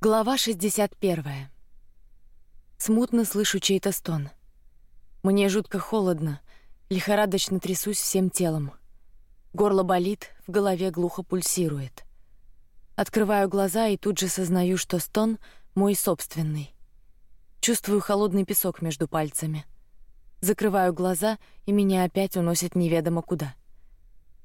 Глава 61. Смутно слышу чей-то стон. Мне жутко холодно, лихорадочно трясусь всем телом. Горло болит, в голове глухо пульсирует. Открываю глаза и тут же сознаю, что стон мой собственный. Чувствую холодный песок между пальцами. Закрываю глаза, и меня опять уносит неведомо куда.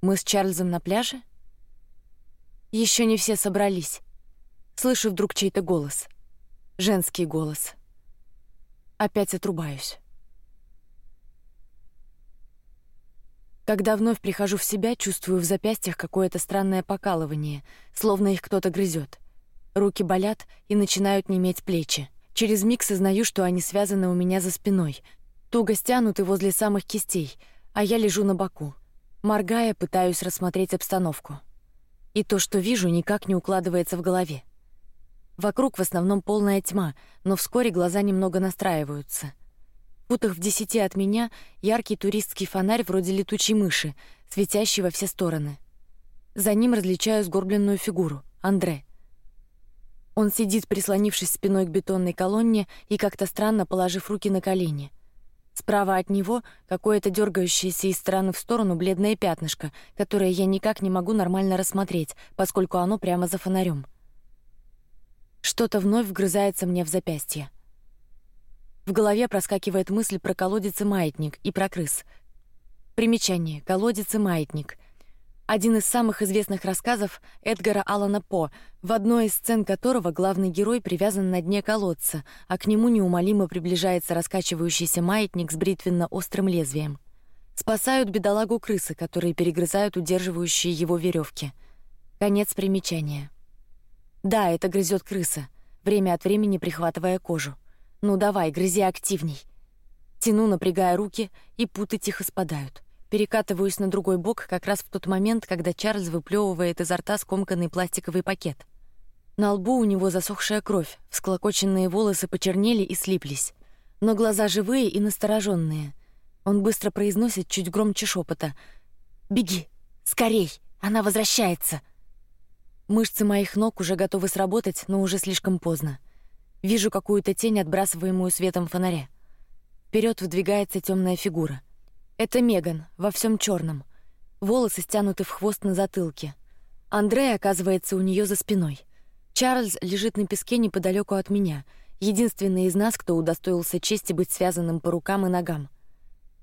Мы с Чарльзом на пляже? Еще не все собрались. Слышу вдруг чей-то голос, женский голос. Опять отрубаюсь. Когда вновь прихожу в себя, чувствую в запястьях какое-то странное покалывание, словно их кто-то грызет. Руки болят и начинают неметь плечи. Через миг сознаю, что они связаны у меня за спиной, туго стянуты возле самых кистей, а я лежу на боку. Моргая, пытаюсь рассмотреть обстановку. И то, что вижу, никак не укладывается в голове. Вокруг в основном полная тьма, но вскоре глаза немного настраиваются. В футах в десяти от меня яркий туристский фонарь вроде летучей мыши, светящий во все стороны. За ним различаю сгорбленную фигуру Андре. Он сидит, прислонившись спиной к бетонной колонне и как-то странно положив руки на колени. Справа от него какое-то дергающееся из стороны в сторону бледное пятнышко, которое я никак не могу нормально рассмотреть, поскольку оно прямо за фонарем. Что-то вновь вгрызается мне в запястье. В голове проскакивает мысль про колодец и маятник и про крыс. Примечание: колодец и маятник. Один из самых известных рассказов Эдгара Аллана По, в одной из сцен которого главный герой привязан на дне колодца, а к нему неумолимо приближается раскачивающийся маятник с бритвенно-острым лезвием. Спасают бедолагу крысы, которые перегрызают удерживающие его веревки. Конец примечания. Да, это грызет крыса, время от времени прихватывая кожу. Ну давай, грызи активней. Тяну, напрягая руки, и путы тихо спадают. Перекатываюсь на другой бок как раз в тот момент, когда Чарльз выплевывает изо рта скомканный пластиковый пакет. На лбу у него засохшая кровь, всклокоченные волосы почернели и слиплись, но глаза живые и настороженные. Он быстро произносит чуть громче шепота: "Беги, скорей, она возвращается". Мышцы моих ног уже готовы сработать, но уже слишком поздно. Вижу какую-то тень, отбрасываемую светом фонаря. Вперед выдвигается темная фигура. Это Меган во всем черном. Волосы стянуты в хвост на затылке. Андрей оказывается у нее за спиной. Чарльз лежит на песке неподалеку от меня, единственный из нас, кто удостоился чести быть связанным по рукам и ногам.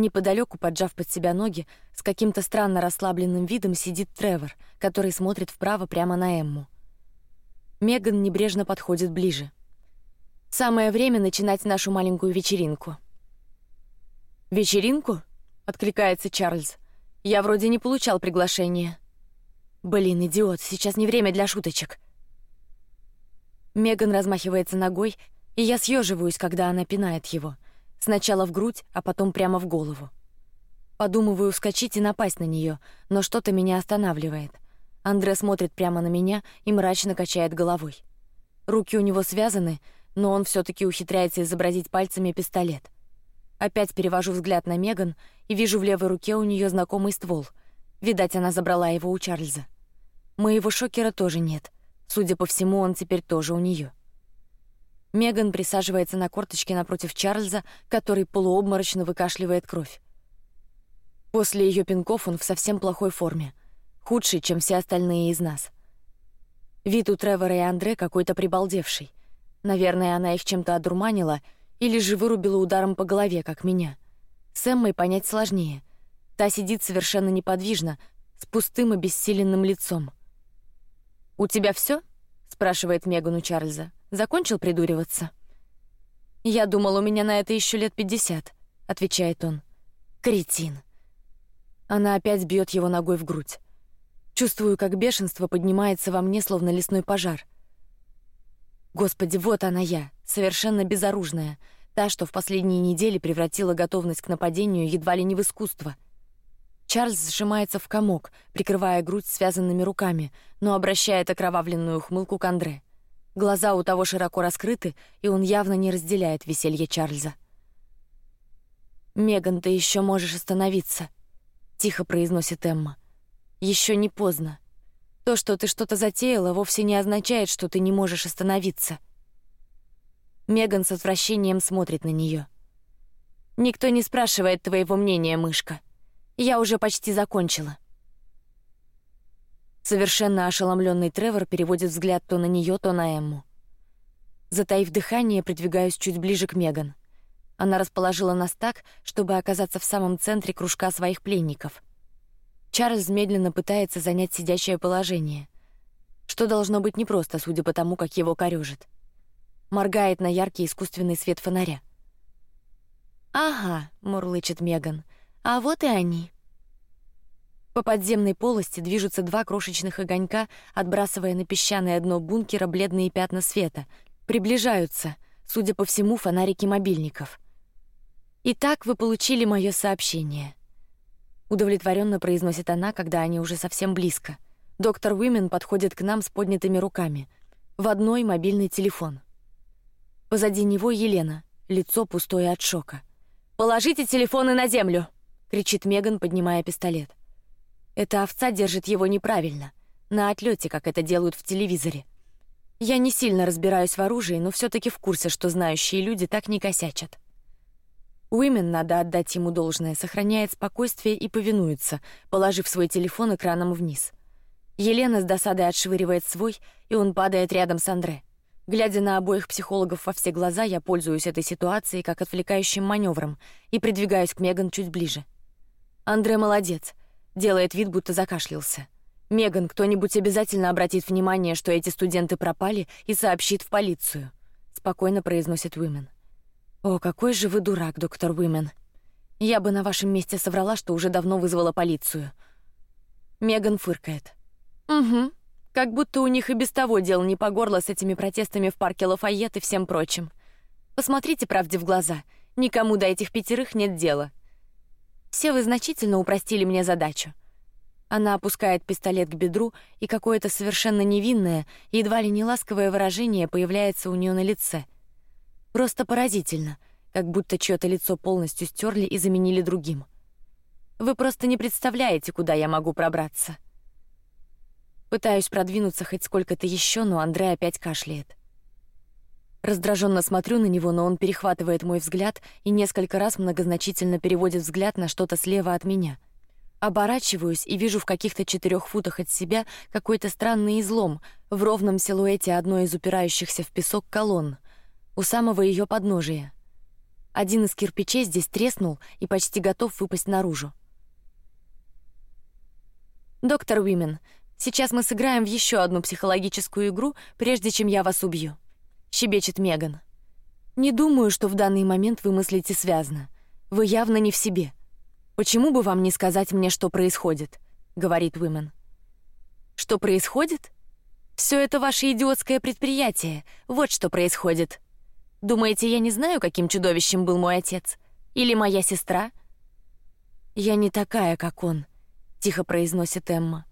Неподалеку, поджав под себя ноги, с каким-то странно расслабленным видом сидит Тревор, который смотрит вправо прямо на Эмму. Меган небрежно подходит ближе. Самое время начинать нашу маленькую вечеринку. Вечеринку? Откликается Чарльз. Я вроде не получал приглашения. Блин, идиот, сейчас не время для шуточек. Меган размахивается ногой, и я съеживаюсь, когда она пинает его. Сначала в грудь, а потом прямо в голову. Подумываю вскочить и напасть на нее, но что-то меня останавливает. Андре смотрит прямо на меня и мрачно качает головой. Руки у него связаны, но он все-таки ухитряется изобразить пальцами пистолет. Опять перевожу взгляд на Меган и вижу в левой руке у нее знакомый ствол. Видать, она забрала его у Чарльза. Моего шокера тоже нет. Судя по всему, он теперь тоже у нее. Меган присаживается на корточке напротив Чарльза, который полуобморочно выкашливает кровь. После ее пинков он в совсем плохой форме, худший, чем все остальные из нас. Вид у Тревора и Андре какой-то прибалдевший. Наверное, она их чем-то одурманила или же вырубила ударом по голове, как меня. С Эммой понять сложнее. Та сидит совершенно неподвижно, с пустым и бессиленным лицом. У тебя все? спрашивает Меган у Чарльза. Закончил придуриваться? Я думал, у меня на это еще лет пятьдесят, отвечает он. Кретин. Она опять бьет его ногой в грудь. Чувствую, как бешенство поднимается во мне, словно лесной пожар. Господи, вот она я, совершенно безоружная, та, что в последние недели превратила готовность к нападению едва ли не в искусство. Чарльз сжимается в комок, прикрывая грудь связанными руками, но обращает окровавленную ухмылку к Андре. Глаза у того широко раскрыты, и он явно не разделяет веселье Чарльза. Меган, ты еще можешь остановиться, тихо произносит Эмма. Еще не поздно. То, что ты что-то затеяла, вовсе не означает, что ты не можешь остановиться. Меган с отвращением смотрит на нее. Никто не спрашивает твоего мнения, мышка. Я уже почти закончила. Совершенно ошеломленный Тревор переводит взгляд то на нее, то на Эмму. Затаив дыхание, придвигаюсь чуть ближе к Меган. Она расположила нас так, чтобы оказаться в самом центре кружка своих пленников. Чарльз медленно пытается занять сидящее положение, что должно быть непросто, судя по тому, как его корежит. Моргает на яркий искусственный свет фонаря. Ага, мурлычет Меган. А вот и они. По подземной полости движутся два крошечных огонька, отбрасывая на песчаное дно бункера бледные пятна света. Приближаются, судя по всему, фонарики мобильников. Итак, вы получили мое сообщение. Удовлетворенно произносит она, когда они уже совсем близко. Доктор Уимен подходит к нам с поднятыми руками. В одной мобильный телефон. Позади него Елена, лицо пустое от шока. Положите телефоны на землю! кричит Меган, поднимая пистолет. Эта овца держит его неправильно, на отлете, как это делают в телевизоре. Я не сильно разбираюсь в оружии, но все-таки в курсе, что знающие люди так не косячат. Уимен, надо отдать ему должное, сохраняет спокойствие и повинуется, положив свой телефон экраном вниз. Елена с досадой отшвыривает свой, и он падает рядом с Андре. Глядя на обоих психологов во все глаза, я пользуюсь этой ситуацией как отвлекающим маневром и придвигаюсь к Меган чуть ближе. Андре молодец, делает вид, будто закашлялся. Меган, кто-нибудь обязательно обратит внимание, что эти студенты пропали и сообщит в полицию. Спокойно произносит Уимен. О, какой же вы дурак, доктор Уимен. Я бы на вашем месте соврала, что уже давно вызвала полицию. Меган фыркает. Угу. Как будто у них и без того дел не по горло с этими протестами в парке Лафайет и всем прочим. Посмотрите правде в глаза. Никому до этих пятерых нет дела. Все вы значительно упростили мне задачу. Она опускает пистолет к бедру, и какое-то совершенно невинное, едва ли не ласковое выражение появляется у нее на лице. Просто поразительно, как будто чье-то лицо полностью стерли и заменили другим. Вы просто не представляете, куда я могу пробраться. Пытаюсь продвинуться хоть сколько-то еще, но Андрей опять кашляет. Раздраженно смотрю на него, но он перехватывает мой взгляд и несколько раз многозначительно переводит взгляд на что-то слева от меня. Оборачиваюсь и вижу в каких-то четырех футах от себя какой-то странный излом в ровном силуэте одной из упирающихся в песок колонн у самого ее подножия. Один из кирпичей здесь треснул и почти готов выпасть наружу. Доктор Уимен, сейчас мы сыграем в еще одну психологическую игру, прежде чем я вас убью. Щебечет Меган. Не думаю, что в данный момент вы мыслите связно. Вы явно не в себе. Почему бы вам не сказать мне, что происходит? Говорит Уимен. Что происходит? Все это ваше идиотское предприятие. Вот что происходит. Думаете, я не знаю, каким чудовищем был мой отец или моя сестра? Я не такая, как он, тихо произносит Эмма.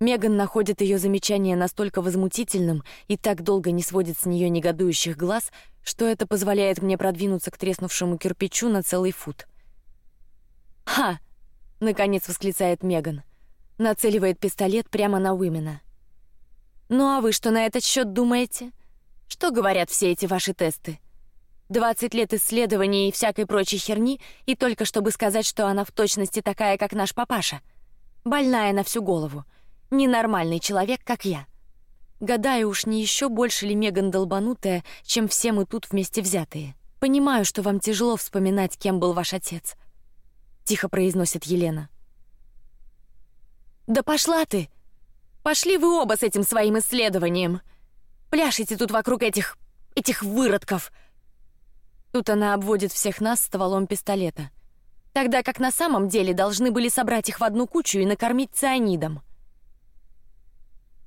Меган находит ее замечание настолько возмутительным и так долго не сводит с нее негодующих глаз, что это позволяет мне продвинуться к треснувшему кирпичу на целый фут. Ха! Наконец восклицает Меган, нацеливает пистолет прямо на Уимена. Ну а вы что на этот счет думаете? Что говорят все эти ваши тесты? Двадцать лет исследований и всякой прочей херни, и только чтобы сказать, что она в точности такая, как наш папаша, больная на всю голову, ненормальный человек, как я. Гадаю, уж не еще больше ли Меган долбанутая, чем все мы тут вместе взятые. Понимаю, что вам тяжело вспоминать, кем был ваш отец. Тихо произносит Елена. Да пошла ты! Пошли вы оба с этим своим исследованием. Пляшите тут вокруг этих этих выродков. Тут она обводит всех нас стволом пистолета, тогда как на самом деле должны были собрать их в одну кучу и накормить цианидом.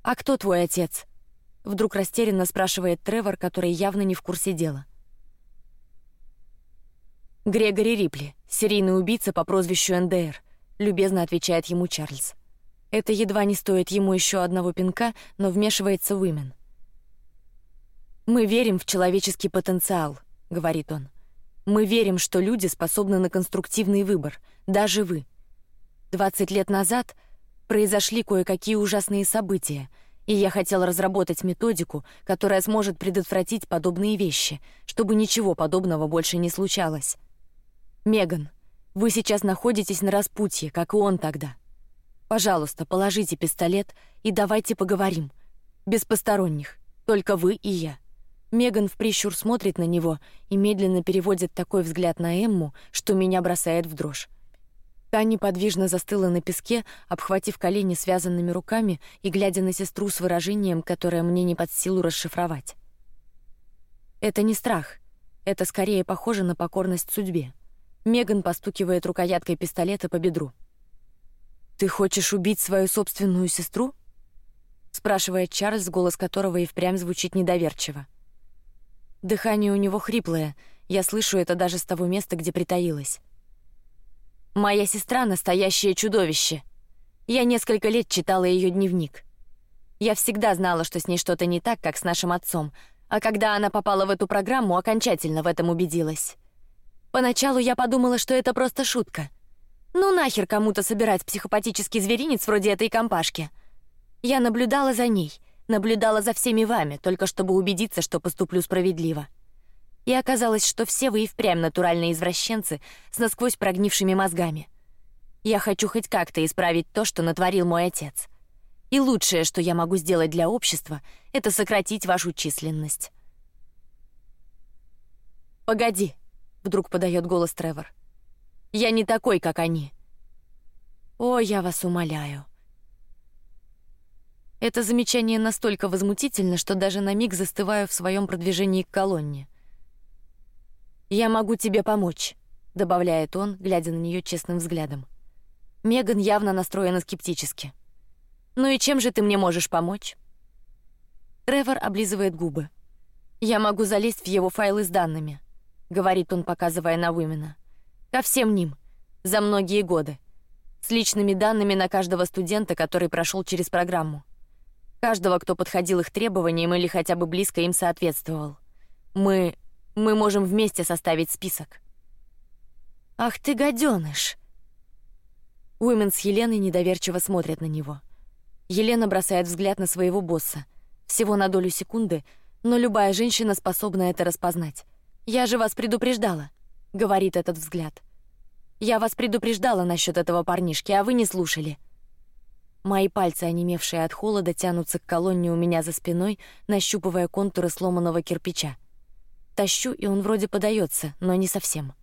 А кто твой отец? Вдруг растерянно спрашивает Тревор, который явно не в курсе дела. Грегори Рипли, серийный убийца по прозвищу НДР, любезно отвечает ему Чарльз. Это едва не стоит ему еще одного пинка, но вмешивается Уимен. Мы верим в человеческий потенциал, говорит он. Мы верим, что люди способны на конструктивный выбор, даже вы. Двадцать лет назад Произошли кое-какие ужасные события, и я хотел разработать методику, которая сможет предотвратить подобные вещи, чтобы ничего подобного больше не случалось. Меган, вы сейчас находитесь на распутье, как и он тогда. Пожалуйста, положите пистолет и давайте поговорим, без посторонних, только вы и я. Меган в прищур смотрит на него и медленно переводит такой взгляд на Эмму, что меня бросает в дрожь. Та неподвижно застыла на песке, обхватив колени связанными руками и глядя на сестру с выражением, которое мне не под силу расшифровать. Это не страх, это скорее похоже на покорность судьбе. Меган постукивает рукояткой пистолета по бедру. Ты хочешь убить свою собственную сестру? спрашивает Чарльз, голос которого и впрямь звучит недоверчиво. Дыхание у него хриплое, я слышу это даже с того места, где притаилась. Моя сестра настоящее чудовище. Я несколько лет читала ее дневник. Я всегда знала, что с ней что-то не так, как с нашим отцом, а когда она попала в эту программу, окончательно в этом убедилась. Поначалу я подумала, что это просто шутка. Ну нахер кому-то собирать психопатический зверинец вроде этой компашки. Я наблюдала за ней наблюдала за всеми вами, только чтобы убедиться, что поступлю справедливо. И оказалось, что все вы и впрямь натуральные извращенцы с насквозь прогнившими мозгами. Я хочу хоть как-то исправить то, что натворил мой отец. И лучшее, что я могу сделать для общества, это сократить вашу численность. Погоди, вдруг подает голос Тревор. Я не такой, как они. О, я вас умоляю. Это замечание настолько возмутительно, что даже на миг застываю в своем продвижении к колонне. Я могу тебе помочь, добавляет он, глядя на нее честным взглядом. Меган явно настроена скептически. Ну и чем же ты мне можешь помочь? Тревор облизывает губы. Я могу залезть в его файлы с данными, говорит он, показывая на Уимена. Ко всем ним, за многие годы, с личными данными на каждого студента, который прошел через программу каждого, кто подходил их требованиям или хотя бы близко им соответствовал. Мы мы можем вместе составить список. Ах ты гаденыш! Уимен с Еленой недоверчиво смотрят на него. Елена бросает взгляд на своего босса, всего на долю секунды, но любая женщина способна это распознать. Я же вас предупреждала, говорит этот взгляд. Я вас предупреждала насчет этого парнишки, а вы не слушали. Мои пальцы, онемевшие от холода, тянутся к колонне у меня за спиной, нащупывая контуры сломанного кирпича. Тащу, и он вроде подается, но не совсем.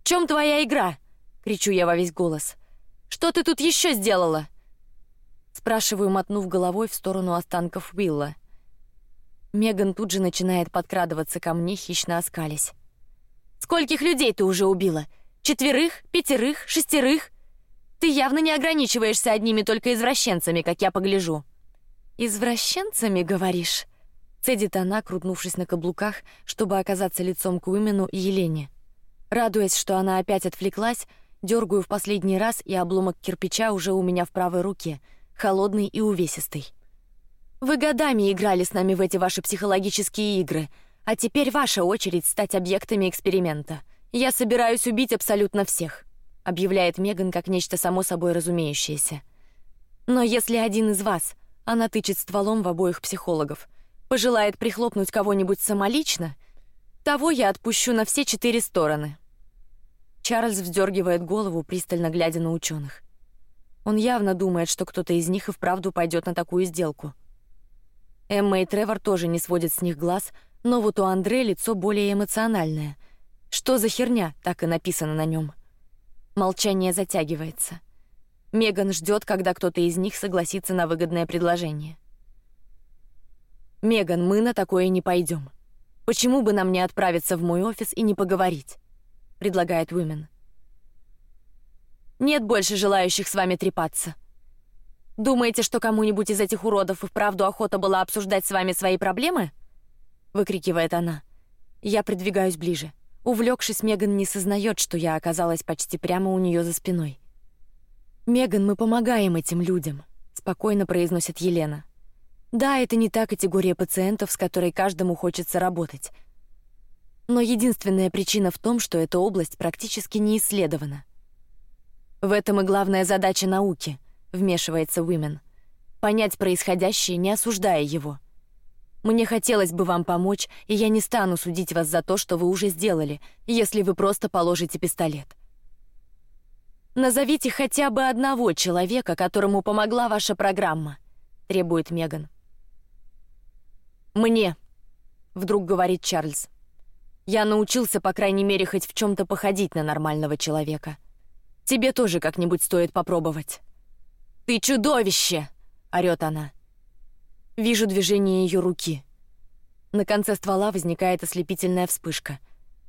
В чем твоя игра? кричу я во весь голос. Что ты тут еще сделала? Спрашиваю, мотнув головой в сторону останков Уилла. Меган тут же начинает подкрадываться ко мне, хищно оскались. Скольких людей ты уже убила? Четверых, пятерых, шестерых? Ты явно не ограничиваешься одними только извращенцами, как я погляжу. Извращенцами, говоришь? Цедит она, крутнувшись на каблуках, чтобы оказаться лицом к Уимену и Елене. Радуясь, что она опять отвлеклась, дергаю в последний раз, и обломок кирпича уже у меня в правой руке, холодный и увесистый. Вы годами играли с нами в эти ваши психологические игры, а теперь ваша очередь стать объектами эксперимента. Я собираюсь убить абсолютно всех объявляет Меган как нечто само собой разумеющееся. Но если один из вас, она тычет стволом в обоих психологов, пожелает прихлопнуть кого-нибудь самолично, того я отпущу на все четыре стороны. Чарльз вздергивает голову, пристально глядя на ученых. Он явно думает, что кто-то из них и вправду пойдет на такую сделку. Эмма и Тревор тоже не сводят с них глаз, но вот у Андре лицо более эмоциональное. Что за херня? Так и написано на нем. Молчание затягивается. Меган ждет, когда кто-то из них согласится на выгодное предложение. Меган, мы на такое не пойдем. Почему бы нам не отправиться в мой офис и не поговорить? предлагает Уимен. Нет больше желающих с вами трепаться. Думаете, что кому-нибудь из этих уродов и вправду охота была обсуждать с вами свои проблемы? выкрикивает она. Я придвигаюсь ближе. Увлекшись, Меган не сознает, что я оказалась почти прямо у нее за спиной. Меган, мы помогаем этим людям, спокойно произносит Елена. Да, это не та категория пациентов, с которой каждому хочется работать. Но единственная причина в том, что эта область практически не исследована. В этом и главная задача науки — вмешивается Уимен. Понять происходящее, не осуждая его. Мне хотелось бы вам помочь, и я не стану судить вас за то, что вы уже сделали, если вы просто положите пистолет. Назовите хотя бы одного человека, которому помогла ваша программа, требует Меган. Мне, вдруг говорит Чарльз. Я научился, по крайней мере, хоть в чем-то походить на нормального человека. Тебе тоже как-нибудь стоит попробовать. Ты чудовище! орет она. Вижу движение ее руки. На конце ствола возникает ослепительная вспышка.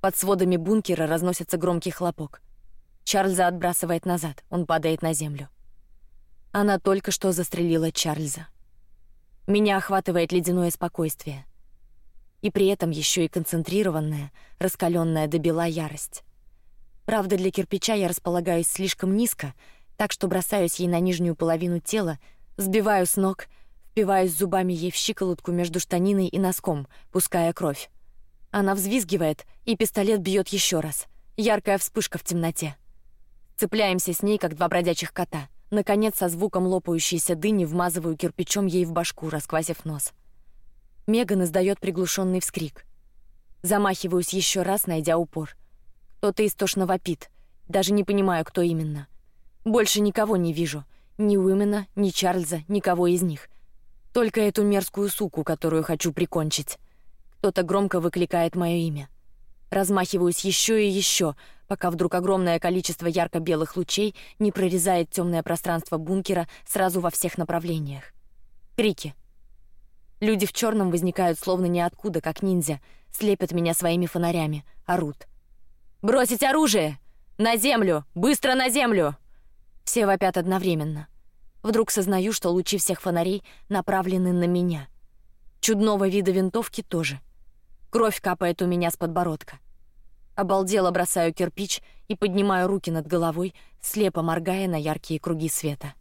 Под сводами бункера разносится громкий хлопок. Чарльза отбрасывает назад, он падает на землю. Она только что застрелила Чарльза. Меня охватывает ледяное спокойствие, и при этом еще и концентрированная, раскаленная до бела ярость. Правда, для кирпича я располагаюсь слишком низко, так что бросаюсь ей на нижнюю половину тела, сбиваю с ног, впиваюсь зубами ей в щиколотку между штаниной и носком, пуская кровь. Она взвизгивает, и пистолет бьет еще раз. Яркая вспышка в темноте. Цепляемся с ней, как два бродячих кота. Наконец, со звуком лопающейся дыни вмазываю кирпичом ей в башку, расквасив нос. Меган издает приглушенный вскрик. Замахиваюсь еще раз, найдя упор. Кто-то истошно вопит. Даже не понимаю, кто именно. Больше никого не вижу. Ни Уимена, ни Чарльза, никого из них. Только эту мерзкую суку, которую хочу прикончить. Кто-то громко выкликает мое имя. Размахиваюсь еще и еще, пока вдруг огромное количество ярко-белых лучей не прорезает темное пространство бункера сразу во всех направлениях. Крики. Люди в черном возникают словно ниоткуда, как ниндзя, слепят меня своими фонарями, орут. Бросить оружие! На землю! Быстро на землю! Все вопят одновременно. Вдруг сознаю, что лучи всех фонарей направлены на меня. Чудного вида винтовки тоже. Кровь капает у меня с подбородка. Обалдело бросаю кирпич и поднимаю руки над головой, слепо моргая на яркие круги света.